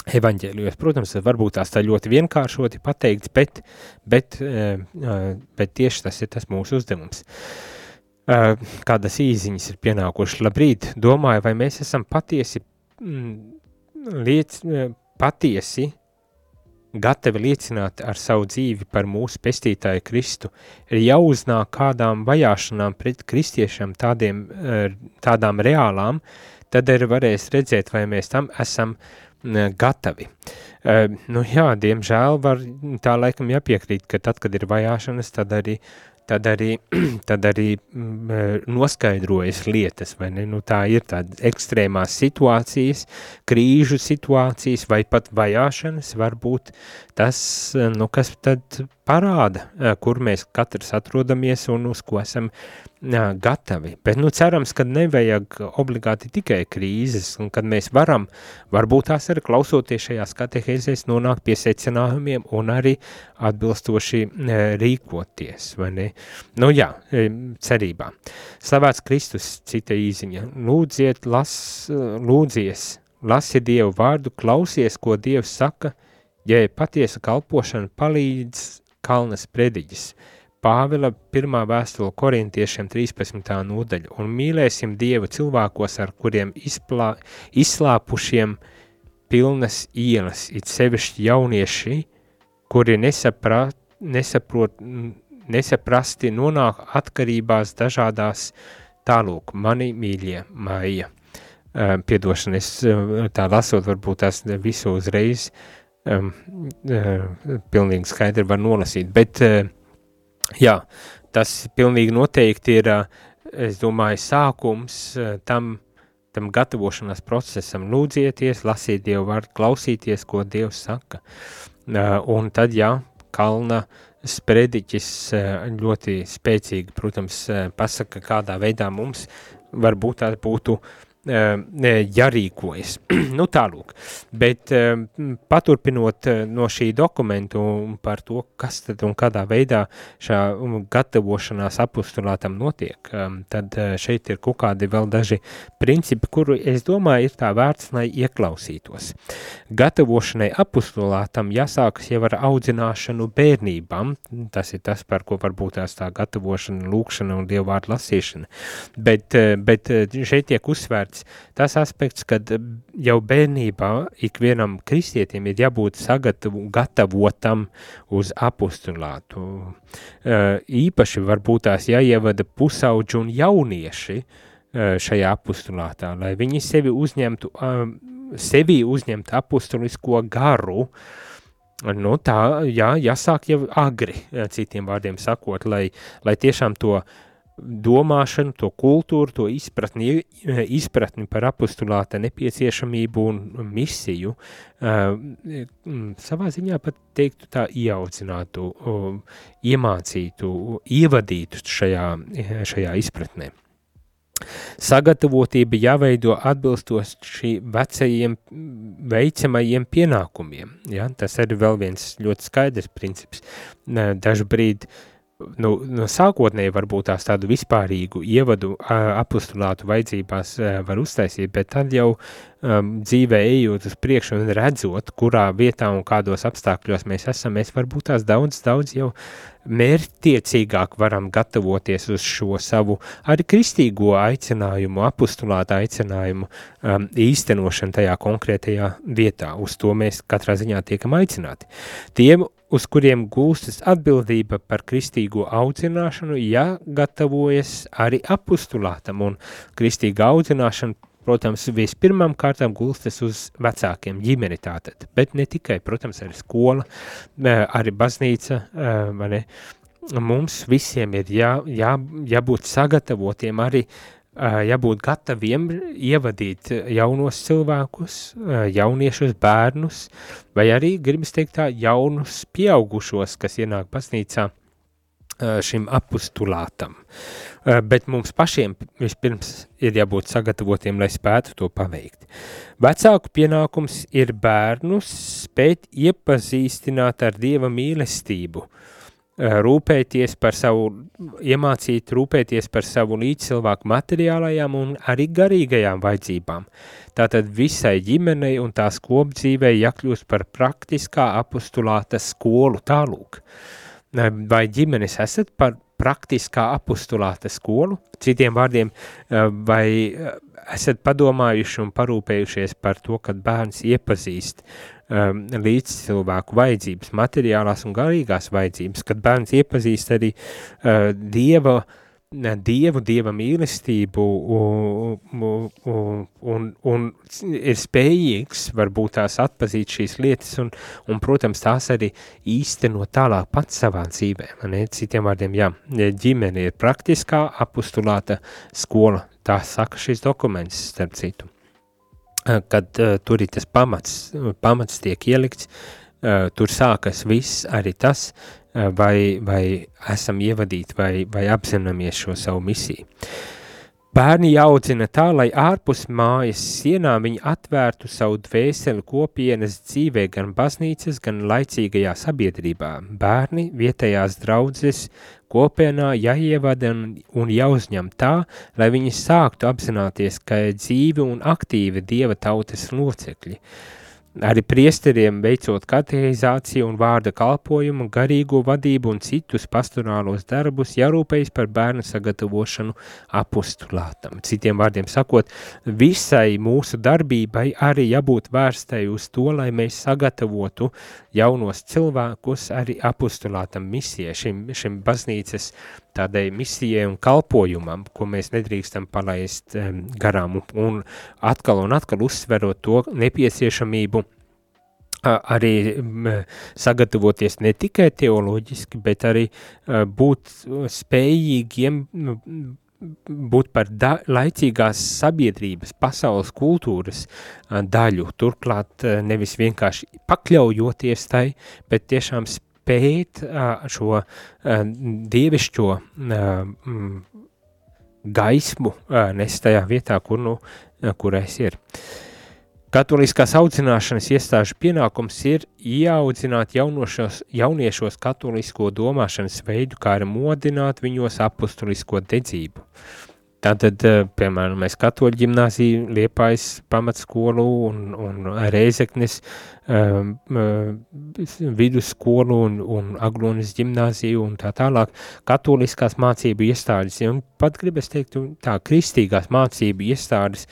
evaņģēlijos. Protams, varbūt tās tā ļoti vienkāršoti pateikts, bet, bet, eh, eh, bet tieši tas ir tas mūsu uzdevums. Kādas īziņas ir pienākušas? Labrīt, domāju, vai mēs esam patiesi, mm, liec, patiesi gatavi liecināt ar savu dzīvi par mūsu pestītāju Kristu, ir jāuznāk kādām vajāšanām pret kristiešiem tādiem, eh, tādām reālām, tad arī varēs redzēt, vai mēs tam esam gatavi. Uh, nu jā, diemžēl var tā laikam jāpiekrīt, ka tad, kad ir vajāšanas, tad arī tad arī, [CLEARS THROAT] tad arī mm, eh, noskaidrojas lietas, vai ne? Nu, tā ir tāda ekstrēmās situācijas, krīžu situācijas vai pat vajāšanas, varbūt tas, eh, nu, kas tad parāda, eh, kur mēs katrs atrodamies un uz ko esam jā, gatavi. Bet, nu, cerams, ka nevajag obligāti tikai krīzes, un kad mēs varam, varbūt tās arī klausoties šajās katehēzēs, nonākt pie secinājumiem un arī atbilstoši rīkoties, vai ne? Nu, jā, cerībā. Slavēts Kristus, cita īziņa. Lūdziet, las, lūdzies, lasi Dievu vārdu, klausies, ko Dievs saka, ja patiesa kalpošana palīdz kalnas prediģis. Pāvila pirmā vēstule korintiešiem 13. nodaļa, un mīlēsim Dievu cilvēkos, ar kuriem izplā, izslāpušiem pilnas ielas, it sevišķi jaunieši, kuri nesaprāt, nesaprot, nesaprasti nonāk atkarībās dažādās tālūk, mani mīļie maija. Uh, piedošana, es uh, tā lasot, varbūt tās visu uzreiz um, uh, pilnīgi skaidri var nolasīt, bet uh, Jā, tas pilnīgi noteikti ir, es domāju, sākums tam, tam gatavošanās procesam. Lūdzieties, lasiet Dievu vārdu, klausīties, ko Dievs saka. Un tad, jā, kalna sprediķis ļoti spēcīgi, protams, pasaka, kādā veidā mums varbūt tā būtu jārīkojas. [CLEARS THROAT] nu tālūk, bet paturpinot no šī dokumentu par to, kas tad un kādā veidā šā gatavošanās apustulātam notiek, tad šeit ir kaut kādi vēl daži principi, kuru es domāju ir tā vērts, lai ieklausītos. Gatavošanai apustulātam jāsākas jau ar audzināšanu bērnībām, tas ir tas, par ko varbūt tās tā gatavošana, lūkšana un dievvārdu lasīšana, bet, bet šeit tiek uzsvērts tas aspekts, kad jau bērnībā ikvienam kristietim ir jābūt sagatavu, gatavotam uz apustulātu. Īpaši varbūt tās jāievada pusauģi un jaunieši šajā apustulātā, lai viņi sevi uzņemtu, sevi uzņemtu apustulisko garu, Nu, tā, jā, jāsāk jau agri, citiem vārdiem sakot, lai, lai tiešām to uh, domāšanu, to kultūru, to izpratni, izpratni par apostulāta nepieciešamību un misiju, savā ziņā pat teiktu tā ieaudzinātu, iemācītu, ievadītu šajā, šajā izpratnē. Sagatavotība jāveido atbilstoši vecajiem veicamajiem pienākumiem. Ja? Tas ir vēl viens ļoti skaidrs princips. Dažbrīd uh, nu, no sākotnēji varbūt tās tādu vispārīgu ievadu apustulātu vajadzībās var uztaisīt, bet tad jau um, dzīvē ejot uz priekšu un redzot, kurā vietā un kādos apstākļos mēs esam, mēs varbūt tās daudz, daudz jau mērķtiecīgāk varam gatavoties uz šo savu arī kristīgo aicinājumu, apustulāta aicinājumu um, īstenošanu tajā konkrētajā vietā. Uz to mēs katrā ziņā tiekam aicināti. Tiem, uz kuriem gūstas atbildība par kristīgo audzināšanu, jāgatavojas arī apustulātam un kristīga audzināšana protams, vispirmām kārtām gulstas uz vecākiem ģimeni tātad, bet ne tikai, protams, arī skola, arī baznīca, ne, mums visiem ir jā, jā, jābūt sagatavotiem arī jābūt gataviem ievadīt jaunos cilvēkus, jauniešus, bērnus, vai arī, gribas teikt tā, jaunus pieaugušos, kas ienāk baznīcā šim apustulātam. Bet mums pašiem vispirms ir jābūt sagatavotiem, lai spētu to paveikt. Vecāku pienākums ir bērnus spēt iepazīstināt ar Dieva mīlestību, rūpēties par savu, iemācīt rūpēties par savu līdzcilvēku materiālajām un arī garīgajām vajadzībām. Tātad visai ģimenei un tās kopdzīvei jākļūst par praktiskā apostulāta skolu tālūk. Uh, vai ģimenes esat par praktiskā apustulāta skolu, citiem vārdiem, eh, vai eh, esat padomājuši un parūpējušies par to, kad bērns iepazīst um, līdz cilvēku vajadzības, materiālās un garīgās vajadzības, kad bērns iepazīst arī uh, Dieva uh, Dievu, Dieva mīlestību un, un, un, un ir spējīgs varbūt tās atpazīt šīs lietas un, un protams, tās arī īstenot tālāk pats savā dzīvē. Ne? Citiem vārdiem, jā, ģimene ir praktiskā apustulāta skola, tā saka šis dokuments, starp citu. Kad uh, tur ir tas pamats, pamats tiek ielikts, uh, tur sākas viss arī tas, Eh, vai, vai esam ievadīti, vai, vai apzināmies šo savu misiju. Bērni jāaudzina tā, lai ārpus mājas sienām viņi atvērtu savu dvēseli kopienas dzīvē, gan baznīcas, gan laicīgajā sabiedrībā. Bērni vietējās draudzes kopienā jāievada un, un jāuzņem tā, lai viņi sāktu apzināties, ka ir dzīvi un aktīvi dieva tautas locekļi. Uh, Arī priesteriem veicot kateizāciju un vārda kalpojumu, garīgo vadību un citus pastorālos darbus, jārūpējas par bērnu sagatavošanu apostulātam. Citiem vārdiem sakot, visai mūsu darbībai arī jābūt vērstai uz to, lai mēs sagatavotu jaunos cilvēkus arī apostulātam misijai, šim, šim baznīcas tādai misijai un kalpojumam, ko mēs nedrīkstam palaist um, garām. Un, atkal un atkal uzsverot to nepieciešamību arī sagatavoties ne tikai teoloģiski, bet arī būt spējīgiem būt par da, laicīgās sabiedrības, pasaules kultūras daļu, turklāt nevis vienkārši pakļaujoties tai, bet tiešām spēt šo dievišķo gaismu nes tajā vietā, kur nu kurais ir. Katoliskās audzināšanas iestāžu pienākums ir ieaudzināt jaunošos, jauniešos katolisko domāšanas veidu, kā arī modināt viņos apustulisko dedzību. Tātad, eh, piemēram, mēs katoļu ģimnāziju, Liepājas pamatskolu un, un Reizeknes um, vidusskolu un, un Aglonas ģimnāziju un tā tālāk katoliskās mācību iestādes, un pat gribas teikt, tā kristīgās mācību iestādes,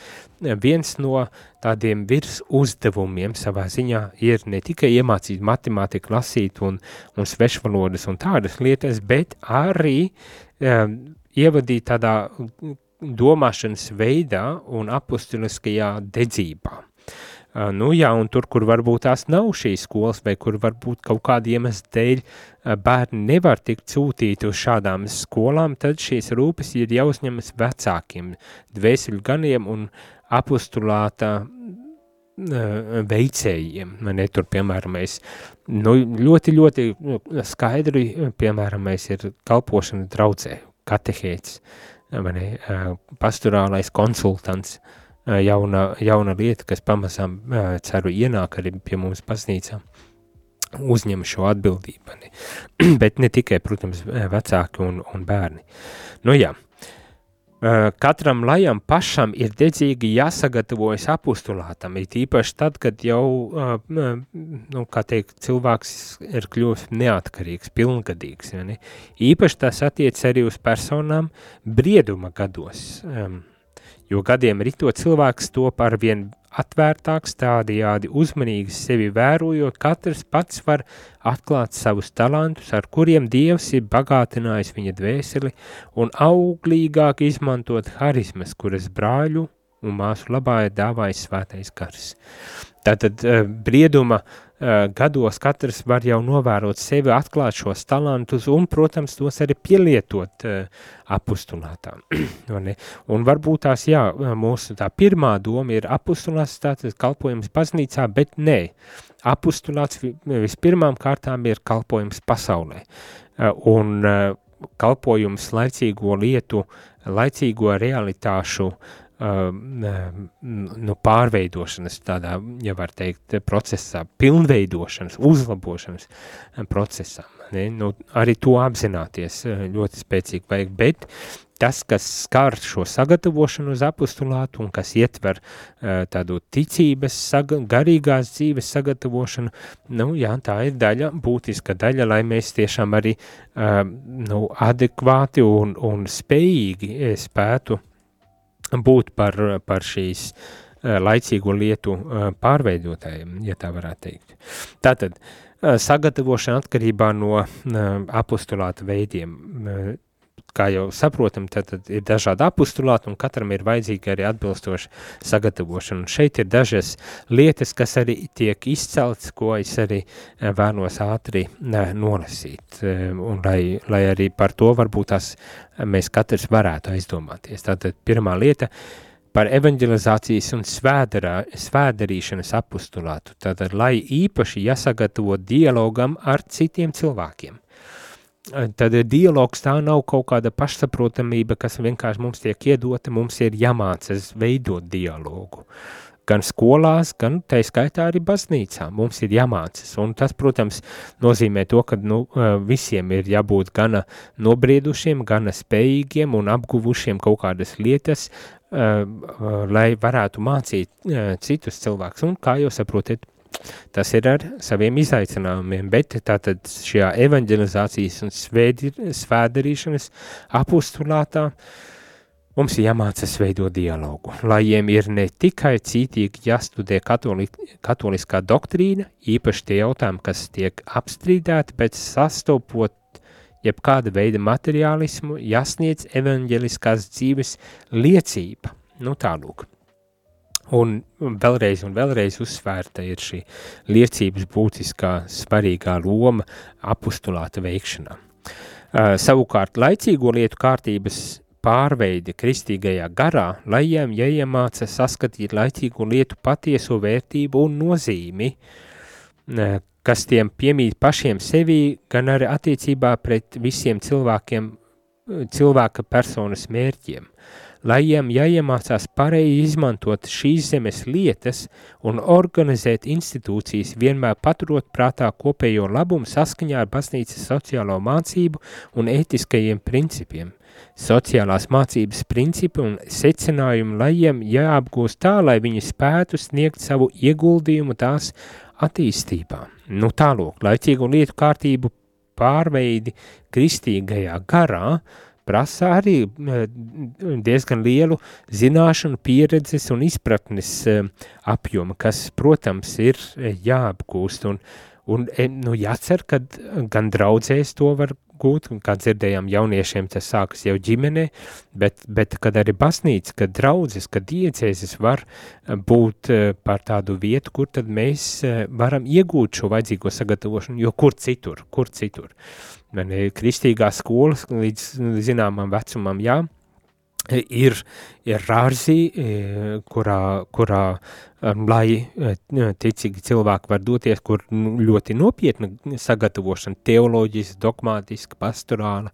viens no tādiem virs uzdevumiem savā ziņā ir ne tikai iemācīt matemātiku, lasīt un, un svešvalodas un tādas lietas, bet arī um, ievadīt tādā domāšanas veidā un apustuliskajā dedzībā. Nu jā, un tur, kur varbūt tās nav šīs skolas, vai kur varbūt kaut kāda iemesla dēļ bērni nevar tikt sūtīti uz šādām skolām, tad šīs rūpes ir jāuzņemas vecākiem, dvēseļu ganiem un apustulāta veicējiem. Ne, tur, piemēram, mēs nu, ļoti, ļoti skaidri, piemēram, mēs ir kalpošana draudzē, katehēts, ne, pastorālais konsultants, jauna, jauna lieta, kas pamazām, ceru, ienāk arī pie mums baznīcā, uzņem šo atbildību, ne? [CLEARS THROAT] bet ne tikai, protams, vecāki un, un bērni. Nu jā, Eh, katram lajam pašam ir dedzīgi jāsagatavojas apustulātam, it īpaši tad, kad jau, nu, kā teikt, cilvēks ir kļuvis neatkarīgs, pilngadīgs, ja ne? Īpaši tas attiec arī uz personām brieduma gados, jo gadiem rito cilvēks top ar vien atvērtāks, tādījādi uzmanīgi sevi vērojot, katrs pats var atklāt savus talantus, ar kuriem Dievs ir bagātinājis viņa dvēseli un auglīgāk izmantot harizmas, kuras brāļu un māsu labā ir dāvājis svētais gars. Tātad eh, brieduma Eh, gados katrs var jau novērot sevi, atklāt šos talantus un, protams, tos arī pielietot uh, apustulātā. [CLEARS THROAT] un varbūt tās, jā, mūsu tā pirmā doma ir apustulāts, tātad kalpojums baznīcā, bet nē, apustulāts vispirmām kārtām ir kalpojums pasaulē. Un kalpojums laicīgo lietu, laicīgo realitāšu uh, nu, pārveidošanas, tādā, ja var teikt, procesā, pilnveidošanas, uzlabošanas um, procesā. Ne? Nu, arī to apzināties uh, ļoti spēcīgi vajag, bet tas, kas skar šo sagatavošanu uz apostulātu un kas ietver uh, tādu ticības, saga, garīgās dzīves sagatavošanu, nu, jā, tā ir daļa, būtiska daļa, lai mēs tiešām arī uh, nu, adekvāti un, un spējīgi eh, spētu būt par, par šīs uh, laicīgo lietu uh, pārveidotājiem, ja tā varētu teikt. Tātad, uh, sagatavošana atkarībā no apostulāta veidiem kā jau saprotam, tad, tad ir dažādi apustulāti un katram ir vajadzīga arī atbilstoša sagatavošana. Un šeit ir dažas lietas, kas arī tiek izcelts, ko es arī vēlos ātri nolasīt, un lai, lai arī par to varbūt tās mēs katrs varētu aizdomāties. Tātad pirmā lieta par evanģelizācijas un svēdarā, svēdarīšanas apustulātu, tātad lai īpaši jāsagatavo dialogam ar citiem cilvēkiem tad dialogs tā nav kaut kāda pašsaprotamība, kas vienkārši mums tiek iedota, mums ir jāmācas veidot dialogu. Gan skolās, gan tā skaitā arī baznīcā. Mums ir jāmācas, un tas, protams, nozīmē to, ka nu, visiem ir jābūt gana nobriedušiem, gana spējīgiem un apguvušiem kaut kādas lietas, lai varētu mācīt citus cilvēkus, un kā jau saprotiet, Tas ir ar saviem izaicinājumiem, bet tātad šajā evanģelizācijas un svēdarīšanas apustulātā mums ir jāmācas veidot dialogu. Lajiem ir ne tikai cītīgi jāstudē katoli, katoliskā doktrīna, īpaši tie jautājumi, kas tiek apstrīdēti, bet sastopot jebkāda veida materiālismu, jāsniedz evanģeliskās dzīves liecība. Nu tālūk. Un vēlreiz un vēlreiz uzsvērta ir šī liecības būtiskā svarīgā loma apustulāta veikšanā. Uh, savukārt laicīgo lietu kārtības pārveide kristīgajā garā, lai jiem jāiemāca saskatīt laicīgo lietu patieso vērtību un nozīmi, uh, kas tiem piemīt pašiem sevī, gan arī attiecībā pret visiem cilvēkiem cilvēka personas mērķiem lai jiem jāiemācās pareizi izmantot šīs zemes lietas un organizēt institūcijas, vienmēr paturot prātā kopējo labumu saskaņā ar baznīcas sociālo mācību un ētiskajiem principiem. Sociālās mācības principi un secinājumi, lai jiem jāapgūst tā, lai viņi spētu sniegt savu ieguldījumu tās attīstībā. Nu tālūk, laicīgu lietu kārtību pārveidi kristīgajā garā, prasa arī diezgan lielu zināšanu, pieredzes un izpratnes eh, apjomu, kas, protams, ir eh, jāapgūst. Un, un nu, jācer, ka gan draudzēs to var gūt, un kā dzirdējām jauniešiem, tas sākas jau ģimenē, bet, bet kad arī baznīca, kad draudzes, kad diecēzes var būt par tādu vietu, kur tad mēs varam iegūt šo vajadzīgo sagatavošanu, jo kur citur, kur citur. Uh, kristīgās skolas līdz zināmam vecumam, jā, ir, ir rārzī, e, kurā, kurā Um, lai uh, ticīgi cilvēki var doties, kur ļoti nopietna sagatavošana, teoloģiski, dogmātiski, pastorāla,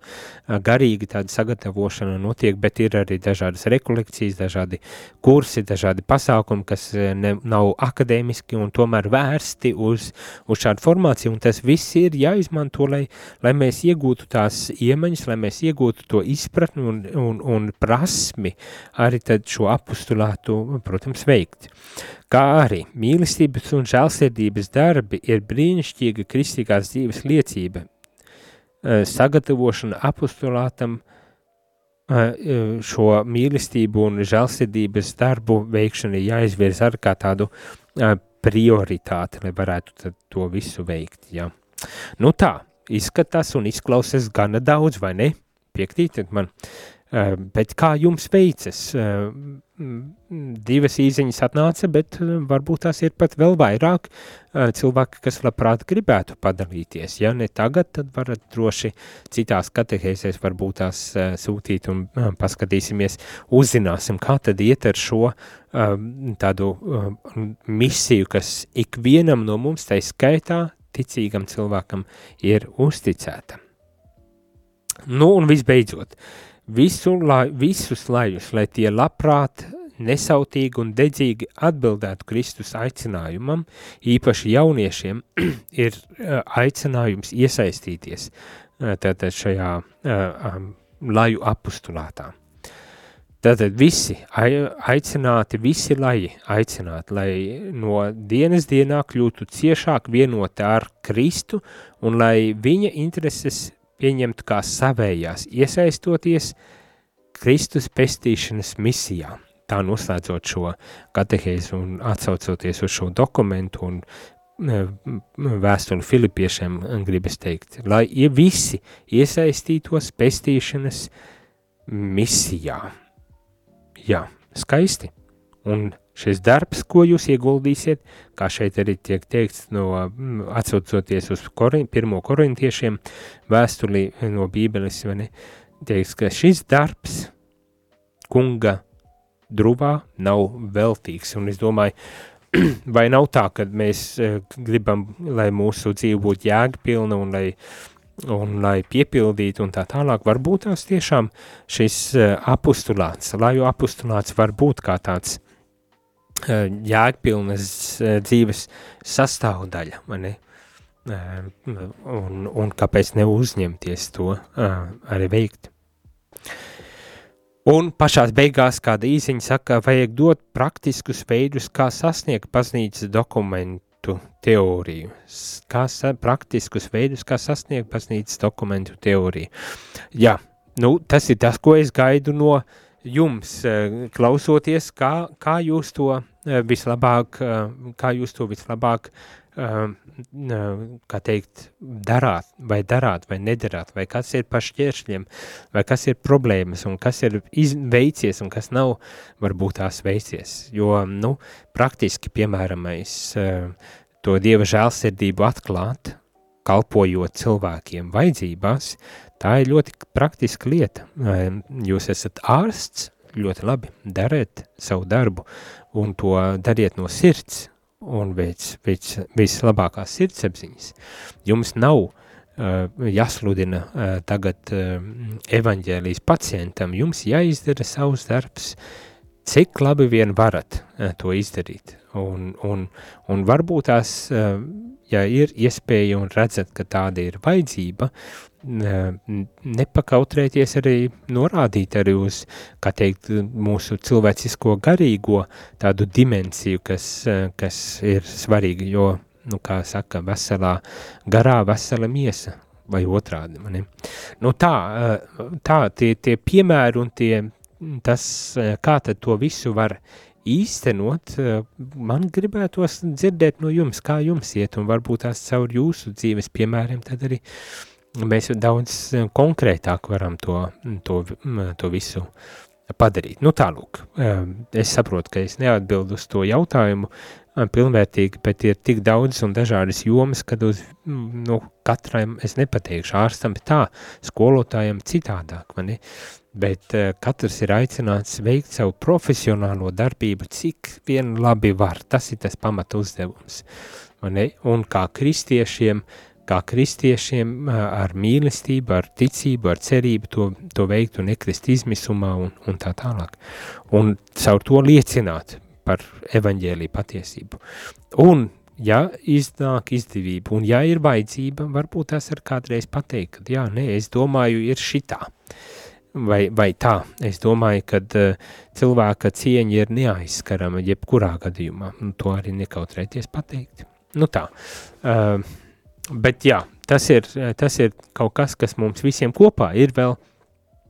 garīgi tāda sagatavošana notiek, bet ir arī dažādas rekolekcijas, dažādi kursi, dažādi pasākumi, kas ne, nav akadēmiski un tomēr vērsti uz, uz šādu formāciju, un tas viss ir jāizmanto, lai, lai mēs iegūtu tās iemaņas, lai mēs iegūtu to izpratni un, un, un prasmi arī šo apustulātu, protams, veikt kā arī mīlestības un žēlsirdības darbi ir brīnišķīga kristīgās dzīves liecība, eh, sagatavošana apostolātam eh, eh, šo mīlestību un žēlsirdības darbu veikšana jāizvirz ar kā tādu prioritāti, lai varētu to visu veikt. Ja. Nu tā, izskatās un izklausās gana daudz, vai ne? Piektītiet man. Uh, bet kā jums veicas? Uh, divas īziņas atnāca, bet eh, varbūt tās ir pat vēl vairāk eh, cilvēki, kas labprāt gribētu padalīties. Ja ne tagad, tad varat droši citās katehēsēs varbūt tās eh, sūtīt un paskatīsimies, uzzināsim, kā tad iet ar šo tādu misiju, kas ikvienam no mums, tai skaitā, ticīgam cilvēkam ir uzticēta. Nu un visbeidzot, uh, visu, lai, visus lajus, lai tie labprāt, nesautīgi un dedzīgi atbildētu Kristus aicinājumam, īpaši jauniešiem, [CLEARS THROAT] ir eh, aicinājums iesaistīties eh, tātad šajā uh, laju apustulātā. Tātad visi aicināti, visi laji aicināti, lai no dienas dienā kļūtu ciešāk vienoti ar Kristu un lai viņa intereses pieņemtu kā savējās, iesaistoties Kristus pestīšanas misijā. Tā noslēdzot šo katehēzi un atsaucoties uz šo dokumentu un e, vēstuli Filipiešiem, gribas teikt, lai visi iesaistītos pestīšanas misijā. Jā, skaisti. Un šis darbs, ko jūs ieguldīsiet, kā šeit arī tiek teikts, no, mm, atsaucoties uz korin, pirmo korintiešiem, vēstuli no Bībeles, ne, teiks, ka šis darbs kunga druvā nav veltīgs, un es domāju, [CLEARS THROAT] vai nav tā, ka mēs uh, gribam, lai mūsu dzīve būtu jēgpilna un lai, un lai piepildītu un tā tālāk, varbūt tās tiešām šis uh, apustulāts, laju apustulāts var būt kā tāds jēgpilnas eh, dzīves sastāvdaļa, ne? Eh, un, un kāpēc neuzņemties to arī veikt. Un pašās beigās kāda īsiņa saka, vajag dot praktiskus veidus, kā sasniegt baznīcas dokumentu teoriju. Kā sa, praktiskus veidus, kā sasniegt baznīcas dokumentu teoriju. Jā, nu, tas ir tas, ko es gaidu no jums, klausoties, kā, kā jūs to Eh, vislabāk, eh, kā jūs to vislabāk, eh, kā teikt, darāt, vai darāt, vai nedarāt, vai kas ir pa šķēršļiem, vai kas ir problēmas, un kas ir veicies, un kas nav varbūt tās veicies. Jo, nu, praktiski, piemēram, es to Dieva žēlsirdību atklāt, kalpojot cilvēkiem vajadzībās, tā ir ļoti praktiska lieta. Jūs esat ārsts, ļoti labi, dariet savu darbu, un to dariet no sirds un pēc, pēc vislabākās sirdsapziņas. Jums nav uh, jāsludina tagad evaņģēlijas pacientam, jums jāizdara savs darbs, cik labi vien varat to izdarīt. Un, un, un varbūt tās, ja ir iespēja un redzat, ka tāda ir vajadzība, nepakautrēties arī norādīt arī uz, kā teikt, mūsu cilvēcisko garīgo tādu dimensiju, kas, kas ir svarīga, jo, nu, kā saka, veselā garā vesela miesa vai otrādi. Mani. Nu tā, tā tie, tie piemēri un tie, tas, kā tad to visu var īstenot, man gribētos dzirdēt no jums, kā jums iet, un varbūt tās caur jūsu dzīves piemēriem, tad arī mēs daudz eh, konkrētāk varam to, to, to visu padarīt. Nu tālūk, eh, es saprotu, ka es neatbildu uz to jautājumu pilnvērtīgi, bet ir tik daudz un dažādas jomas, kad uz nu, katram es nepateikšu ārstam, tā, skolotājiem citādāk, mani, bet uh, katrs ir aicināts veikt savu profesionālo darbību, cik vien labi var. Tas ir tas pamata uzdevums. Un kā kristiešiem, kā kristiešiem ar mīlestību, ar ticību, ar cerību to, to veikt un nekrist izmisumā un, un tā tālāk. Un caur to liecināt par evaņģēlī patiesību. Un ja iznāk izdevība, un ja ir vajadzība, varbūt tas ir kādreiz pateikt, ka jā, nē, es domāju, ir šitā. Vai, vai tā. Es domāju, ka uh, cilvēka cieņa ir neaizskarama jebkurā gadījumā, un to arī nekautrēties pateikt. Nu tā, uh, bet jā, tas ir, tas ir kaut kas, kas mums visiem kopā ir vēl,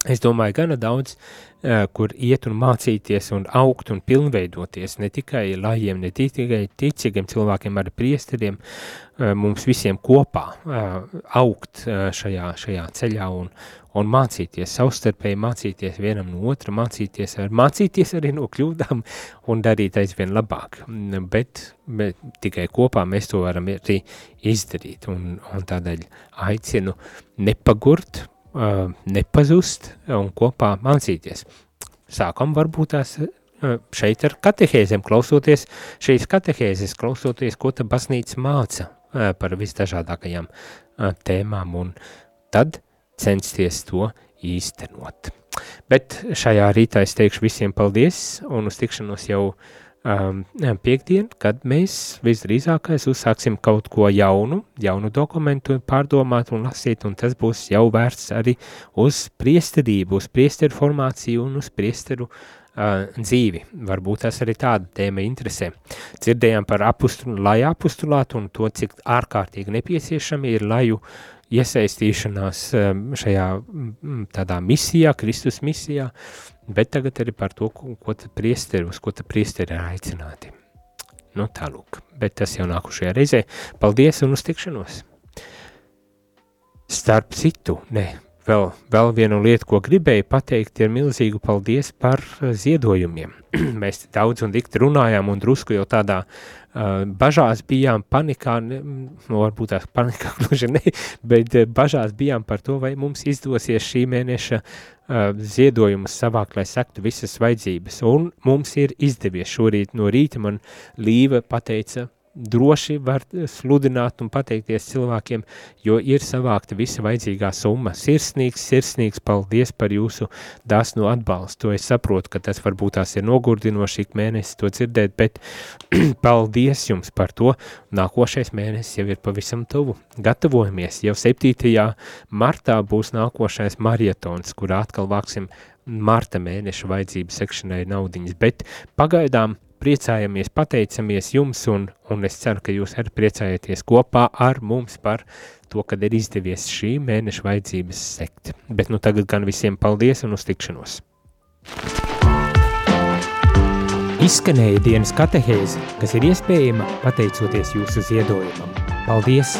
es domāju, gana daudz, uh, kur iet un mācīties un augt un pilnveidoties, ne tikai lajiem, ne tikai ticīgiem cilvēkiem, arī priesteriem, uh, mums visiem kopā uh, augt šajā, šajā ceļā un, un mācīties, savstarpēji mācīties vienam no otra, mācīties, ar, mācīties arī no kļūdām un darīt aizvien labāk. Bet, bet tikai kopā mēs to varam arī izdarīt. Un, un tādēļ aicinu nepagurt, uh, nepazust un kopā mācīties. Sākam varbūt tās šeit ar katehēzēm, klausoties šīs katehēzes, klausoties, ko ta baznīca māca par visdažādākajām tēmām, un tad censties to īstenot. Bet šajā rītā es teikšu visiem paldies un uz tikšanos jau um, piekdien, kad mēs visdrīzākais uzsāksim kaut ko jaunu, jaunu dokumentu pārdomāt un lasīt, un tas būs jau vērts arī uz priesterību, uz priesteru formāciju un uz priesteru uh, dzīvi. Varbūt tas arī tāda tēma interesē. Dzirdējām par apustulu, lai apustulātu un to, cik ārkārtīgi nepieciešami ir laju iesaistīšanās šajā tādā misijā, Kristus misijā, bet tagad arī par to, ko, ko tad priesteri, uz ko tad priesteri ir aicināti. Nu tālūk, bet tas jau nākušajā reizē. Paldies un uz tikšanos! Starp citu, ne, vēl, vēl vienu lietu, ko gribēju pateikt, ir milzīgu paldies par ziedojumiem. [CLEARS THROAT] Mēs daudz un dikti runājām un drusku jau tādā uh, bažās bijām, panikā, nu, varbūt tās panikā [LAUGHS] gluži ne, bet bažās bijām par to, vai mums izdosies šī mēneša uh, ziedojumus savākt, lai sektu visas vajadzības. Un mums ir izdevies šorīt no rīta man Līva pateica, droši var sludināt un pateikties cilvēkiem, jo ir savākta visa vajadzīgā summa. Sirsnīgs, sirsnīgs paldies par jūsu dāsnu atbalstu. Es saprotu, ka tas varbūt tās ir nogurdinoši ik mēnesi to dzirdēt, bet [CLEARS THROAT] paldies jums par to. Nākošais mēnesis jau ir pavisam tuvu. Gatavojamies, jau 7. martā būs nākošais marietons, kur atkal vāksim marta mēneša vajadzību sekšanai naudiņas, bet pagaidām priecājamies, pateicamies jums, un, un es ceru, ka jūs arī priecājaties kopā ar mums par to, kad ir izdevies šī mēneša vajadzības sekt. Bet nu tagad gan visiem paldies un uz tikšanos! Izskanēja dienas katehēze, kas ir iespējama pateicoties jūsu ziedojumam. Paldies!